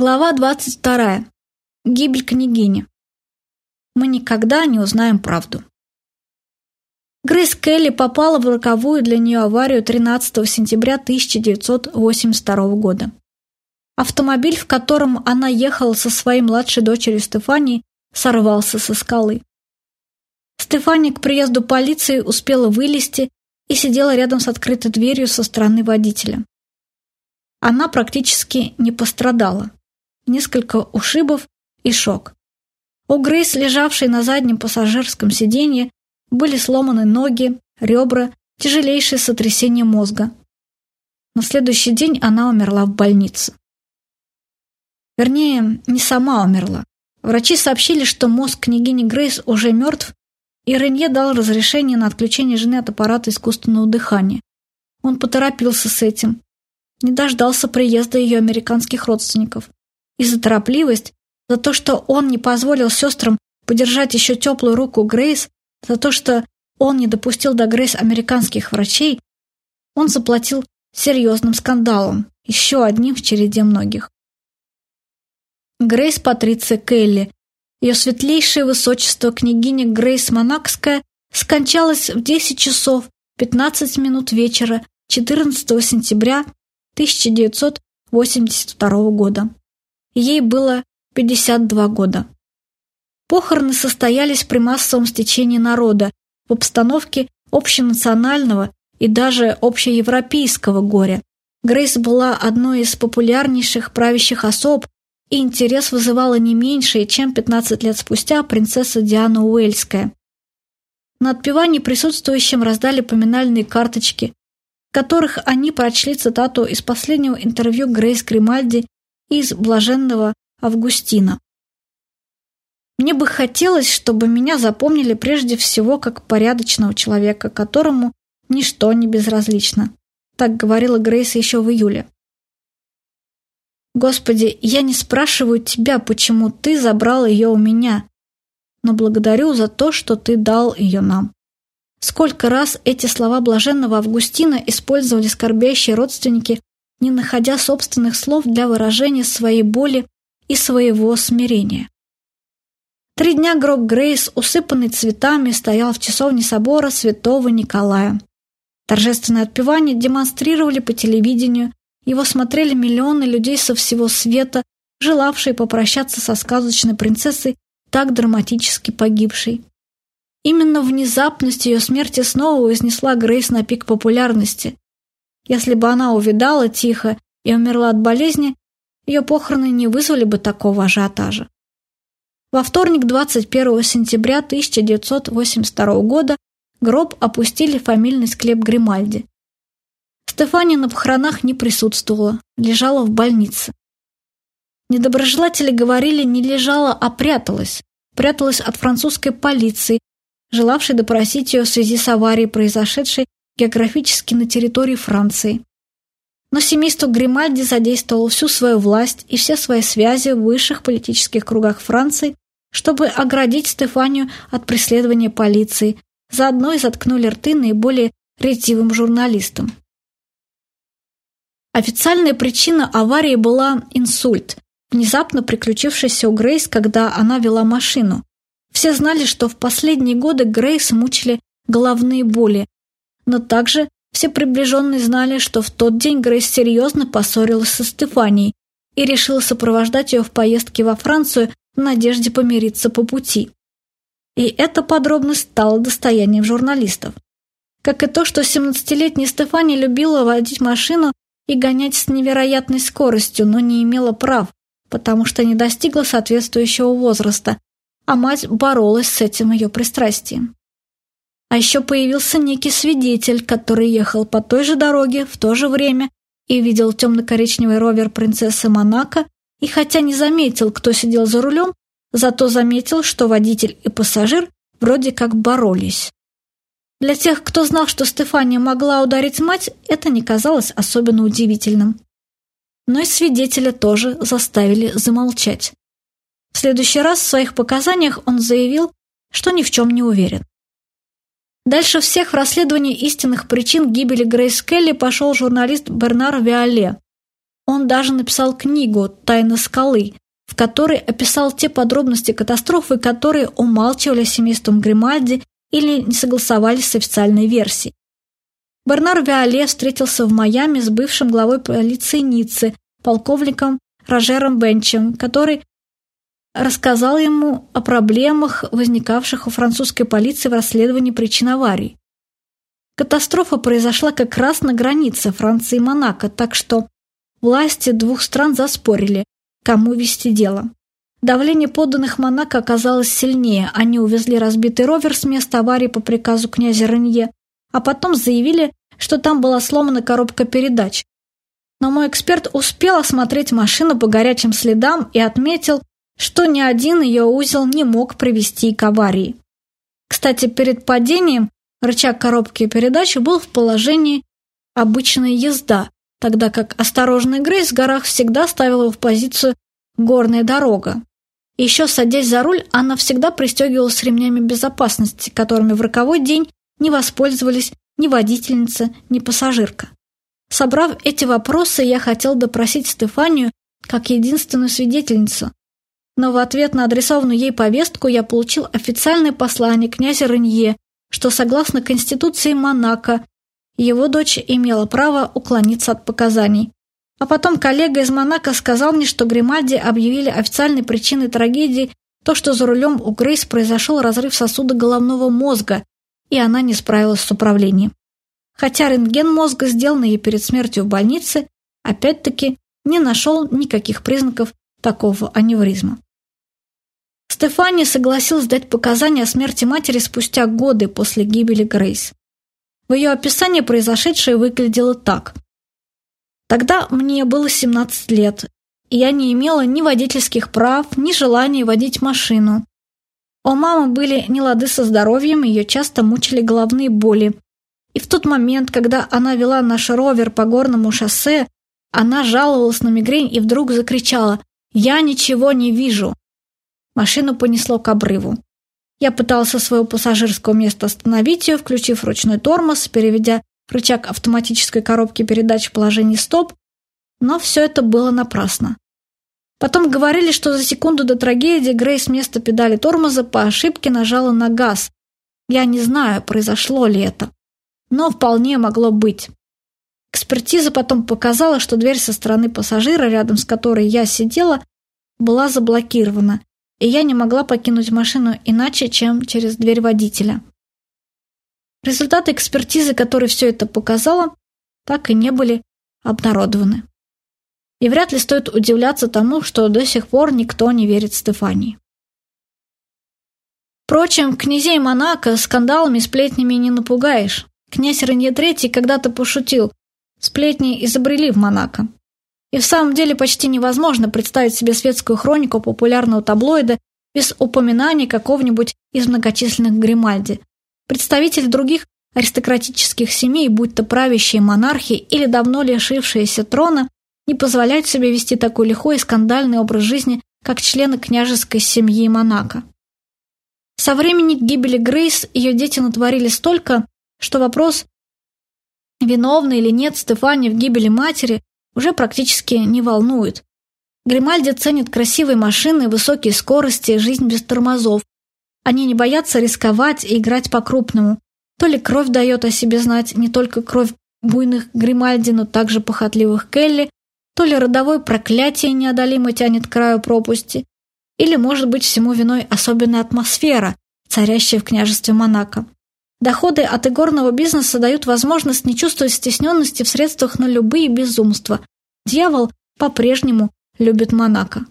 Глава 22. Гибель княгини. Мы никогда не узнаем правду. Грейс Келли попала в роковую для нее аварию 13 сентября 1982 года. Автомобиль, в котором она ехала со своей младшей дочерью Стефанией, сорвался со скалы. Стефания к приезду полиции успела вылезти и сидела рядом с открытой дверью со стороны водителя. Она практически не пострадала несколько ушибов и шок. У Грейс, лежавшей на заднем пассажирском сиденье, были сломаны ноги, ребра, тяжелейшее сотрясение мозга. На следующий день она умерла в больнице. Вернее, не сама умерла. Врачи сообщили, что мозг княгини Грейс уже мертв, и Ренье дал разрешение на отключение жены от аппарата искусственного дыхания. Он поторопился с этим, не дождался приезда ее американских родственников и за торопливость, за то, что он не позволил сестрам подержать еще теплую руку Грейс, за то, что он не допустил до Грейс американских врачей, он заплатил серьезным скандалом, еще одним в череде многих. Грейс Патриция Келли, ее светлейшее высочество княгиня Грейс Монакская, скончалась в 10 часов 15 минут вечера 14 сентября 1982 года. Ей было 52 года. Похороны состоялись при массовом стечении народа, в обстановке общенационального и даже общеевропейского горя. Грейс была одной из популярнейших правящих особ, и интерес вызывала не меньше, чем 15 лет спустя принцесса Диана Уэльская. На отпевании присутствующим раздали поминальные карточки, в которых они прочли цитату из последнего интервью Грейс Гримальди из блаженного Августина. Мне бы хотелось, чтобы меня запомнили прежде всего как порядочного человека, которому ничто не безразлично. Так говорила Грейс еще в июле. Господи, я не спрашиваю тебя, почему ты забрал ее у меня, но благодарю за то, что ты дал ее нам. Сколько раз эти слова блаженного Августина использовали скорбящие родственники не находя собственных слов для выражения своей боли и своего смирения. Три дня гроб Грейс, усыпанный цветами, стоял в часовне собора святого Николая. Торжественное отпевание демонстрировали по телевидению, его смотрели миллионы людей со всего света, желавшие попрощаться со сказочной принцессой, так драматически погибшей. Именно внезапность ее смерти снова вознесла Грейс на пик популярности. Если бы она увидала тихо и умерла от болезни, ее похороны не вызвали бы такого ажиотажа. Во вторник, 21 сентября 1982 года, гроб опустили в фамильный склеп Гримальди. Стефания на похоронах не присутствовала, лежала в больнице. Недоброжелатели говорили, не лежала, а пряталась. Пряталась от французской полиции, желавшей допросить ее в связи с аварией, произошедшей географически на территории Франции. Но семейство Гримальди задействовало всю свою власть и все свои связи в высших политических кругах Франции, чтобы оградить Стефанию от преследования полиции, заодно и заткнули рты наиболее ретивым журналистам. Официальная причина аварии была инсульт, внезапно приключившийся у Грейс, когда она вела машину. Все знали, что в последние годы Грейс мучили головные боли, но также все приближенные знали, что в тот день Грейс серьезно поссорилась со Стефанией и решила сопровождать ее в поездке во Францию в надежде помириться по пути. И эта подробность стала достоянием журналистов. Как и то, что 17-летняя Стефания любила водить машину и гонять с невероятной скоростью, но не имела прав, потому что не достигла соответствующего возраста, а мать боролась с этим ее пристрастием. А еще появился некий свидетель, который ехал по той же дороге в то же время и видел темно-коричневый ровер принцессы Монако, и хотя не заметил, кто сидел за рулем, зато заметил, что водитель и пассажир вроде как боролись. Для тех, кто знал, что Стефания могла ударить мать, это не казалось особенно удивительным. Но и свидетеля тоже заставили замолчать. В следующий раз в своих показаниях он заявил, что ни в чем не уверен. Дальше всех в расследовании истинных причин гибели Грейс Келли пошел журналист Бернар Виоле. Он даже написал книгу «Тайна скалы», в которой описал те подробности катастрофы, которые умалчивали семейством Гримальди или не согласовались с официальной версией. Бернар Виоле встретился в Майами с бывшим главой полиции Ниццы, полковником Рожером Бенчем, который рассказал ему о проблемах, возникавших у французской полиции в расследовании причин аварии. Катастрофа произошла как раз на границе Франции и Монако, так что власти двух стран заспорили, кому вести дело. Давление подданных Монако оказалось сильнее. Они увезли разбитый ровер с места аварии по приказу князя Ренье, а потом заявили, что там была сломана коробка передач. Но мой эксперт успел осмотреть машину по горячим следам и отметил, что ни один ее узел не мог привести к аварии. Кстати, перед падением рычаг коробки передач был в положении обычной езда, тогда как осторожный Грейс в горах всегда ставил его в позицию «горная дорога». Еще садясь за руль, она всегда пристегивалась ремнями безопасности, которыми в роковой день не воспользовались ни водительница, ни пассажирка. Собрав эти вопросы, я хотел допросить Стефанию как единственную свидетельницу, но в ответ на адресованную ей повестку я получил официальное послание князя Ренье, что согласно Конституции Монако его дочь имела право уклониться от показаний. А потом коллега из Монако сказал мне, что Гримальди объявили официальной причиной трагедии то, что за рулем у Грейс произошел разрыв сосуда головного мозга, и она не справилась с управлением. Хотя рентген мозга, сделанный ей перед смертью в больнице, опять-таки не нашел никаких признаков такого аневризма. Стефани согласилась дать показания о смерти матери спустя годы после гибели Грейс. В ее описании произошедшее выглядело так. Тогда мне было 17 лет, и я не имела ни водительских прав, ни желания водить машину. У мамы были нелады со здоровьем, ее часто мучили головные боли. И в тот момент, когда она вела наш ровер по горному шоссе, она жаловалась на мигрень и вдруг закричала «Я ничего не вижу!». Машину понесло к обрыву. Я пытался своего пассажирского места остановить ее, включив ручной тормоз, переведя рычаг автоматической коробки передач в положение «стоп», но все это было напрасно. Потом говорили, что за секунду до трагедии Грейс вместо педали тормоза по ошибке нажала на газ. Я не знаю, произошло ли это. Но вполне могло быть. Экспертиза потом показала, что дверь со стороны пассажира, рядом с которой я сидела, была заблокирована, и я не могла покинуть машину иначе, чем через дверь водителя. Результаты экспертизы, которые все это показала, так и не были обнародованы. И вряд ли стоит удивляться тому, что до сих пор никто не верит Стефании. Впрочем, князей Монако скандалами и сплетнями не напугаешь. Князь Ренье III когда-то пошутил, сплетни изобрели в Монако. И в самом деле почти невозможно представить себе светскую хронику популярного таблоида без упоминания какого-нибудь из многочисленных Гримальди. Представители других аристократических семей, будь то правящие монархи или давно лишившиеся трона, не позволяют себе вести такой лихой и скандальный образ жизни, как члены княжеской семьи Монако. Со времени гибели Грейс ее дети натворили столько, что вопрос, виновна или нет Стефани в гибели матери, уже практически не волнует. Гримальди ценит красивые машины, высокие скорости, жизнь без тормозов. Они не боятся рисковать и играть по-крупному. То ли кровь дает о себе знать не только кровь буйных Гримальди, но также похотливых Келли, то ли родовое проклятие неодолимо тянет к краю пропасти, или, может быть, всему виной особенная атмосфера, царящая в княжестве Монако. Доходы от игорного бизнеса дают возможность не чувствовать стесненности в средствах на любые безумства. Дьявол по-прежнему любит Монако.